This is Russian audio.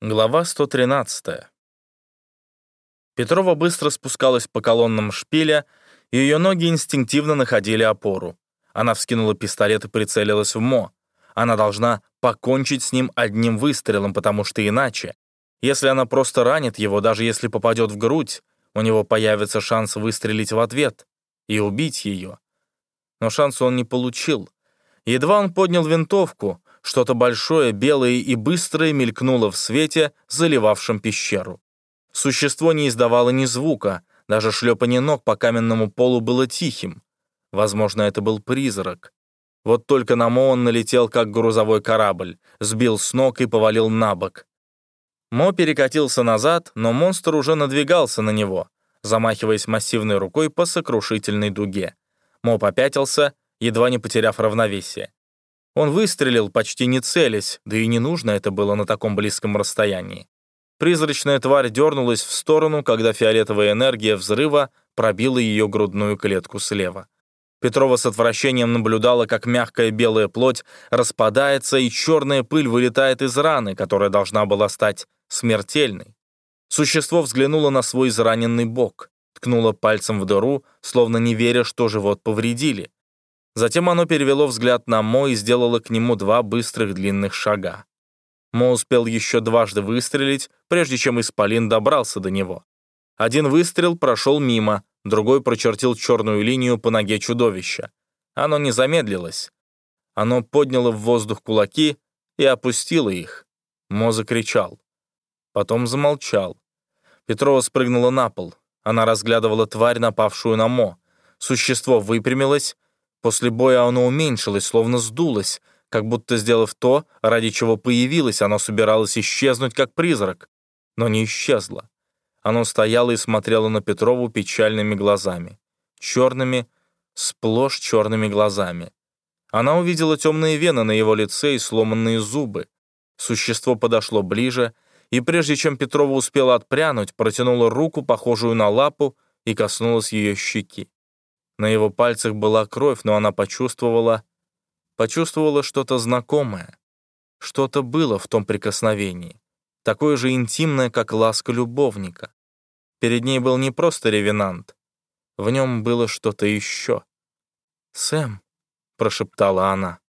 Глава 113. Петрова быстро спускалась по колоннам шпиля, и ее ноги инстинктивно находили опору. Она вскинула пистолет и прицелилась в Мо. Она должна покончить с ним одним выстрелом, потому что иначе, если она просто ранит его, даже если попадет в грудь, у него появится шанс выстрелить в ответ и убить ее. Но шанса он не получил. Едва он поднял винтовку, что-то большое, белое и быстрое мелькнуло в свете, заливавшем пещеру. Существо не издавало ни звука, даже шлепание ног по каменному полу было тихим. Возможно, это был призрак. Вот только на Мо он налетел, как грузовой корабль, сбил с ног и повалил на бок. Мо перекатился назад, но монстр уже надвигался на него, замахиваясь массивной рукой по сокрушительной дуге. Мо попятился, едва не потеряв равновесие. Он выстрелил, почти не целясь, да и не нужно это было на таком близком расстоянии. Призрачная тварь дернулась в сторону, когда фиолетовая энергия взрыва пробила ее грудную клетку слева. Петрова с отвращением наблюдала, как мягкая белая плоть распадается, и черная пыль вылетает из раны, которая должна была стать смертельной. Существо взглянуло на свой израненный бок, ткнуло пальцем в дыру, словно не веря, что живот повредили. Затем оно перевело взгляд на Мо и сделало к нему два быстрых длинных шага. Мо успел еще дважды выстрелить, прежде чем Исполин добрался до него. Один выстрел прошел мимо, другой прочертил черную линию по ноге чудовища. Оно не замедлилось. Оно подняло в воздух кулаки и опустило их. Мо закричал. Потом замолчал. Петрова спрыгнула на пол. Она разглядывала тварь, напавшую на Мо. Существо выпрямилось, После боя оно уменьшилось, словно сдулось, как будто сделав то, ради чего появилось, оно собиралось исчезнуть, как призрак. Но не исчезло. Оно стояло и смотрело на Петрову печальными глазами. Черными, сплошь черными глазами. Она увидела темные вены на его лице и сломанные зубы. Существо подошло ближе, и прежде чем Петрова успела отпрянуть, протянула руку, похожую на лапу, и коснулась ее щеки. На его пальцах была кровь, но она почувствовала... Почувствовала что-то знакомое. Что-то было в том прикосновении. Такое же интимное, как ласка любовника. Перед ней был не просто ревенант. В нем было что-то еще. «Сэм», — прошептала она.